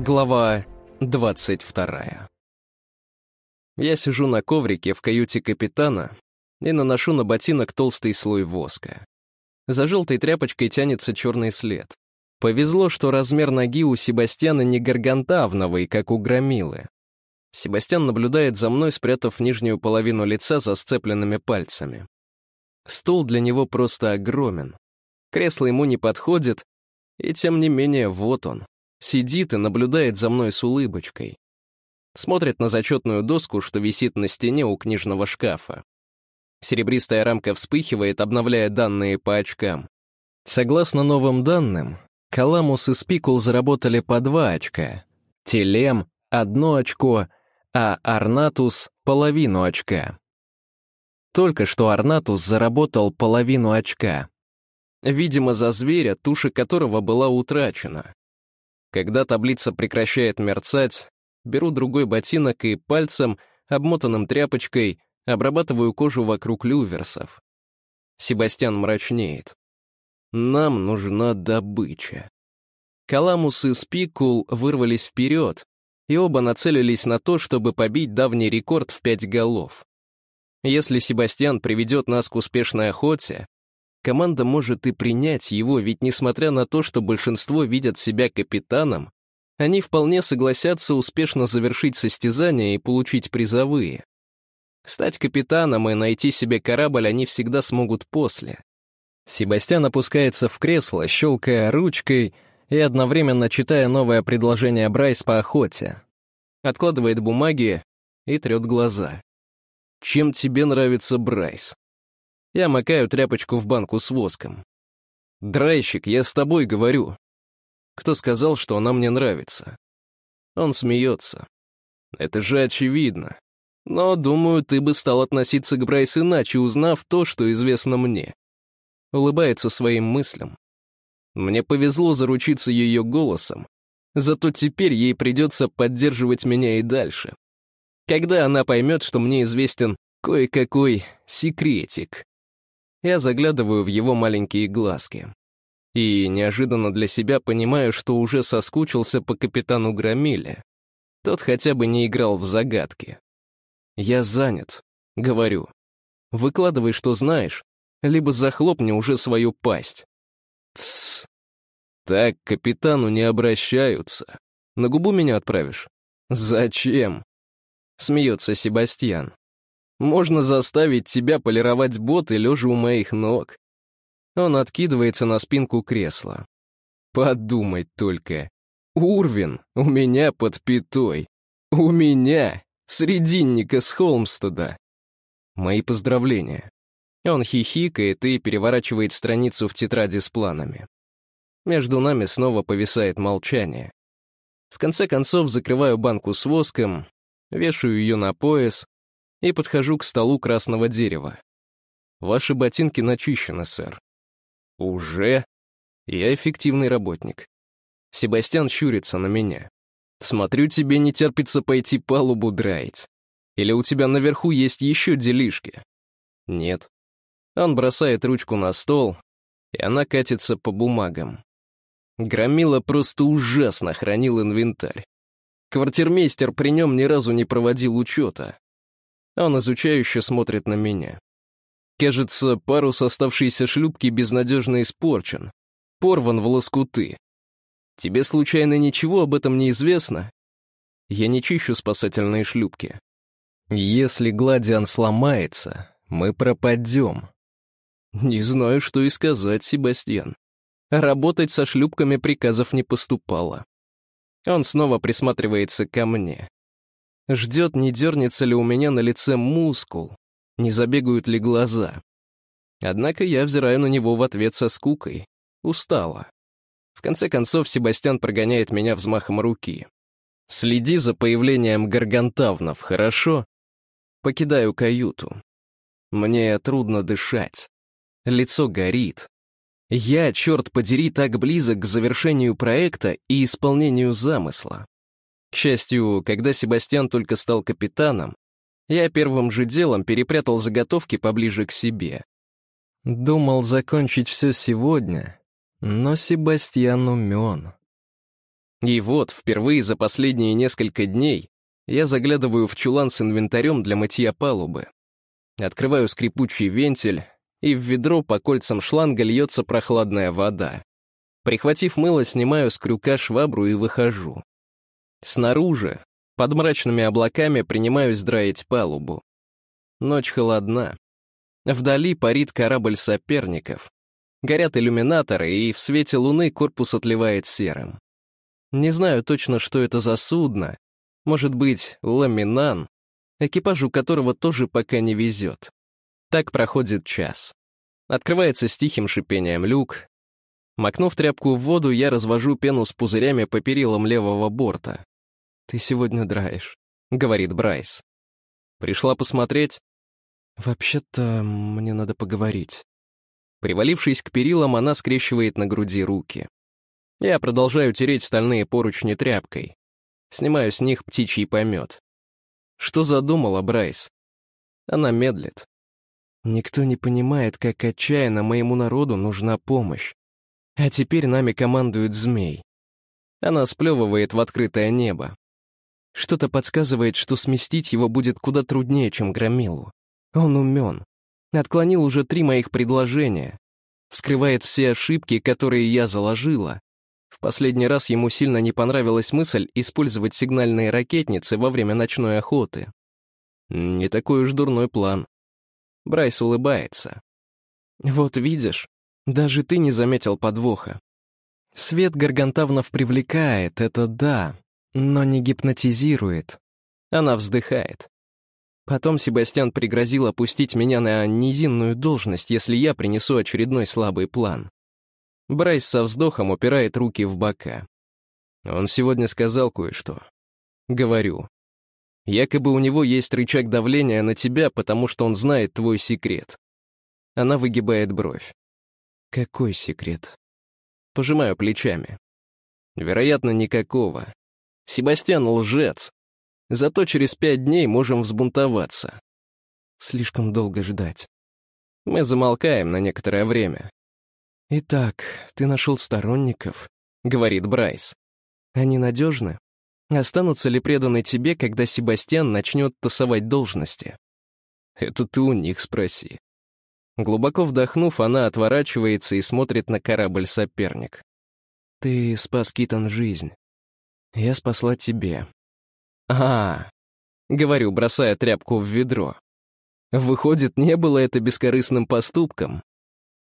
Глава 22 Я сижу на коврике в каюте капитана и наношу на ботинок толстый слой воска. За желтой тряпочкой тянется черный след. Повезло, что размер ноги у Себастьяна не гаргантавновый, как у Громилы. Себастьян наблюдает за мной, спрятав нижнюю половину лица за сцепленными пальцами. Стул для него просто огромен. Кресло ему не подходит, и тем не менее вот он, Сидит и наблюдает за мной с улыбочкой. Смотрит на зачетную доску, что висит на стене у книжного шкафа. Серебристая рамка вспыхивает, обновляя данные по очкам. Согласно новым данным, Каламус и Спикул заработали по два очка, Телем — одно очко, а Арнатус — половину очка. Только что Арнатус заработал половину очка. Видимо, за зверя, туша которого была утрачена. Когда таблица прекращает мерцать, беру другой ботинок и пальцем, обмотанным тряпочкой, обрабатываю кожу вокруг люверсов. Себастьян мрачнеет. Нам нужна добыча. Каламус и Спикул вырвались вперед, и оба нацелились на то, чтобы побить давний рекорд в пять голов. Если Себастьян приведет нас к успешной охоте, Команда может и принять его, ведь несмотря на то, что большинство видят себя капитаном, они вполне согласятся успешно завершить состязание и получить призовые. Стать капитаном и найти себе корабль они всегда смогут после. Себастьян опускается в кресло, щелкая ручкой и одновременно читая новое предложение Брайс по охоте. Откладывает бумаги и трет глаза. «Чем тебе нравится Брайс?» Я макаю тряпочку в банку с воском. «Драйщик, я с тобой говорю». Кто сказал, что она мне нравится? Он смеется. Это же очевидно. Но, думаю, ты бы стал относиться к Брайс иначе, узнав то, что известно мне. Улыбается своим мыслям. Мне повезло заручиться ее голосом, зато теперь ей придется поддерживать меня и дальше. Когда она поймет, что мне известен кое-какой секретик. Я заглядываю в его маленькие глазки. И неожиданно для себя понимаю, что уже соскучился по капитану Громиле. Тот хотя бы не играл в загадки. «Я занят», — говорю. «Выкладывай, что знаешь, либо захлопни уже свою пасть». «Тссс. Так к капитану не обращаются. На губу меня отправишь?» «Зачем?» — смеется Себастьян. Можно заставить тебя полировать боты, лежа у моих ног. Он откидывается на спинку кресла. Подумать только. Урвин у меня под пятой. У меня, срединника с Холмстеда. Мои поздравления. Он хихикает и переворачивает страницу в тетради с планами. Между нами снова повисает молчание. В конце концов закрываю банку с воском, вешаю ее на пояс и подхожу к столу красного дерева. Ваши ботинки начищены, сэр. Уже? Я эффективный работник. Себастьян щурится на меня. Смотрю, тебе не терпится пойти палубу драить. Или у тебя наверху есть еще делишки? Нет. Он бросает ручку на стол, и она катится по бумагам. Громила просто ужасно хранил инвентарь. Квартирмейстер при нем ни разу не проводил учета. Он изучающе смотрит на меня. Кажется, парус оставшейся шлюпки безнадежно испорчен, порван в лоскуты. Тебе случайно ничего об этом не известно? Я не чищу спасательные шлюпки. Если Гладиан сломается, мы пропадем. Не знаю, что и сказать, Себастьян. Работать со шлюпками приказов не поступало. Он снова присматривается ко мне. Ждет, не дернется ли у меня на лице мускул, не забегают ли глаза. Однако я взираю на него в ответ со скукой. Устала. В конце концов, Себастьян прогоняет меня взмахом руки. «Следи за появлением гаргантавнов, хорошо?» Покидаю каюту. Мне трудно дышать. Лицо горит. Я, черт подери, так близок к завершению проекта и исполнению замысла. К счастью, когда Себастьян только стал капитаном, я первым же делом перепрятал заготовки поближе к себе. Думал закончить все сегодня, но Себастьян умен. И вот, впервые за последние несколько дней, я заглядываю в чулан с инвентарем для мытья палубы. Открываю скрипучий вентиль, и в ведро по кольцам шланга льется прохладная вода. Прихватив мыло, снимаю с крюка швабру и выхожу. Снаружи, под мрачными облаками, принимаюсь драить палубу. Ночь холодна. Вдали парит корабль соперников. Горят иллюминаторы, и в свете луны корпус отливает серым. Не знаю точно, что это за судно. Может быть, ламинан, экипажу которого тоже пока не везет. Так проходит час. Открывается с тихим шипением люк. Макнув тряпку в воду, я развожу пену с пузырями по перилам левого борта. «Ты сегодня драешь», — говорит Брайс. «Пришла посмотреть?» «Вообще-то мне надо поговорить». Привалившись к перилам, она скрещивает на груди руки. Я продолжаю тереть стальные поручни тряпкой. Снимаю с них птичий помет. Что задумала Брайс? Она медлит. Никто не понимает, как отчаянно моему народу нужна помощь. А теперь нами командует змей. Она сплевывает в открытое небо. Что-то подсказывает, что сместить его будет куда труднее, чем громилу. Он умен. Отклонил уже три моих предложения. Вскрывает все ошибки, которые я заложила. В последний раз ему сильно не понравилась мысль использовать сигнальные ракетницы во время ночной охоты. Не такой уж дурной план. Брайс улыбается. «Вот видишь, даже ты не заметил подвоха. Свет Гаргантавнов привлекает, это да, но не гипнотизирует. Она вздыхает. Потом Себастьян пригрозил опустить меня на низинную должность, если я принесу очередной слабый план. Брайс со вздохом упирает руки в бока. Он сегодня сказал кое-что. Говорю. Якобы у него есть рычаг давления на тебя, потому что он знает твой секрет. Она выгибает бровь. Какой секрет? Пожимаю плечами. Вероятно, никакого. Себастьян лжец, Зато через пять дней можем взбунтоваться. Слишком долго ждать. Мы замолкаем на некоторое время. «Итак, ты нашел сторонников», — говорит Брайс. «Они надежны? Останутся ли преданы тебе, когда Себастьян начнет тасовать должности?» «Это ты у них спроси». Глубоко вдохнув, она отворачивается и смотрит на корабль-соперник. «Ты спас Китон жизнь. Я спасла тебе. «А, — говорю, бросая тряпку в ведро. Выходит, не было это бескорыстным поступком.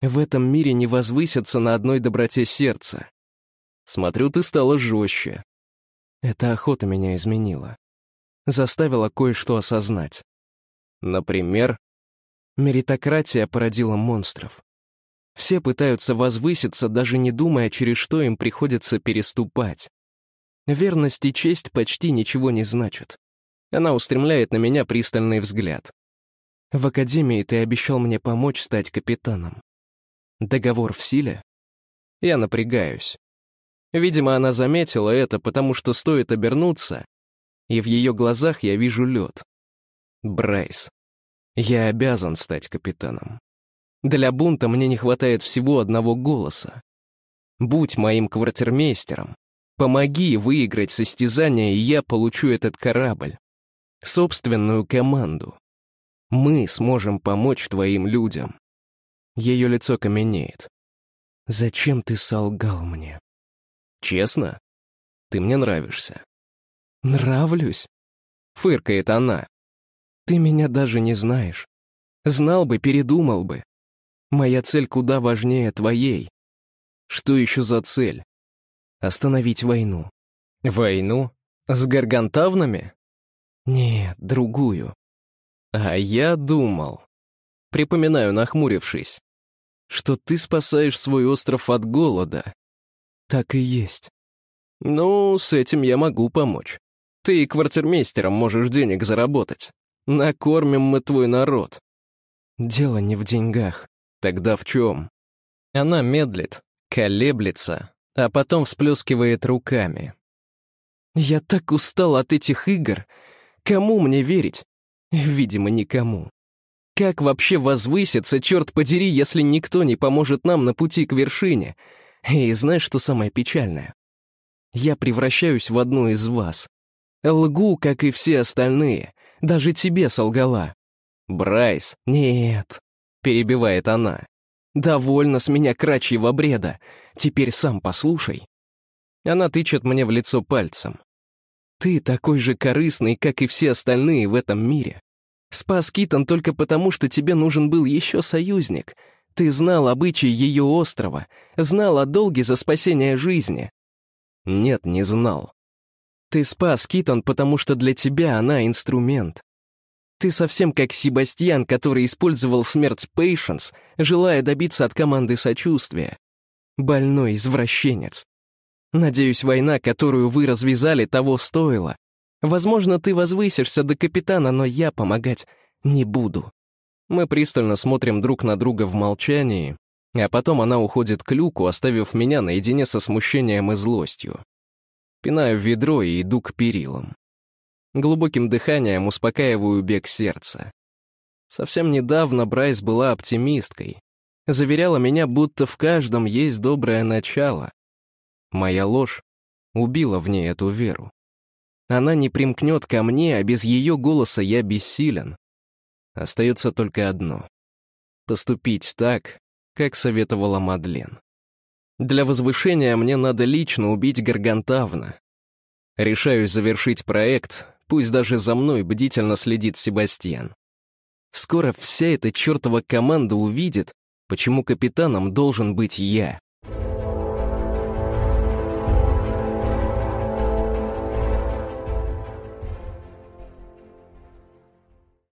В этом мире не возвысятся на одной доброте сердца. Смотрю, ты стала жестче. Эта охота меня изменила. Заставила кое-что осознать. Например, меритократия породила монстров. Все пытаются возвыситься, даже не думая, через что им приходится переступать. Верность и честь почти ничего не значат. Она устремляет на меня пристальный взгляд. В академии ты обещал мне помочь стать капитаном. Договор в силе? Я напрягаюсь. Видимо, она заметила это, потому что стоит обернуться, и в ее глазах я вижу лед. Брайс, я обязан стать капитаном. Для бунта мне не хватает всего одного голоса. Будь моим квартирмейстером, Помоги выиграть состязание, и я получу этот корабль. Собственную команду. Мы сможем помочь твоим людям. Ее лицо каменеет. Зачем ты солгал мне? Честно? Ты мне нравишься. Нравлюсь? Фыркает она. Ты меня даже не знаешь. Знал бы, передумал бы. Моя цель куда важнее твоей. Что еще за цель? Остановить войну. Войну? С гаргантавнами? Нет, другую. А я думал. Припоминаю, нахмурившись, что ты спасаешь свой остров от голода. Так и есть. Ну, с этим я могу помочь. Ты и квартирмейстером можешь денег заработать. Накормим мы твой народ. Дело не в деньгах. Тогда в чем? Она медлит, колеблется, а потом всплескивает руками. «Я так устал от этих игр. Кому мне верить? Видимо, никому. Как вообще возвыситься, черт подери, если никто не поможет нам на пути к вершине? И знаешь, что самое печальное? Я превращаюсь в одну из вас. Лгу, как и все остальные. Даже тебе солгала. Брайс, нет, перебивает она. Довольно с меня крачьего бреда. Теперь сам послушай. Она тычет мне в лицо пальцем. Ты такой же корыстный, как и все остальные в этом мире. Спас Китон только потому, что тебе нужен был еще союзник. Ты знал обычаи ее острова, знал о долге за спасение жизни. Нет, не знал. Ты спас Китон, потому что для тебя она инструмент. Ты совсем как Себастьян, который использовал смерть Пейшенс, желая добиться от команды сочувствия. Больной извращенец. Надеюсь, война, которую вы развязали, того стоила. Возможно, ты возвысишься до капитана, но я помогать не буду. Мы пристально смотрим друг на друга в молчании, а потом она уходит к люку, оставив меня наедине со смущением и злостью. Пинаю ведро и иду к перилам. Глубоким дыханием успокаиваю бег сердца. Совсем недавно Брайс была оптимисткой. Заверяла меня, будто в каждом есть доброе начало. Моя ложь убила в ней эту веру. Она не примкнет ко мне, а без ее голоса я бессилен. Остается только одно — поступить так, как советовала Мадлен. Для возвышения мне надо лично убить Гаргантавна. Решаюсь завершить проект, пусть даже за мной бдительно следит Себастьян. Скоро вся эта чертова команда увидит, почему капитаном должен быть я.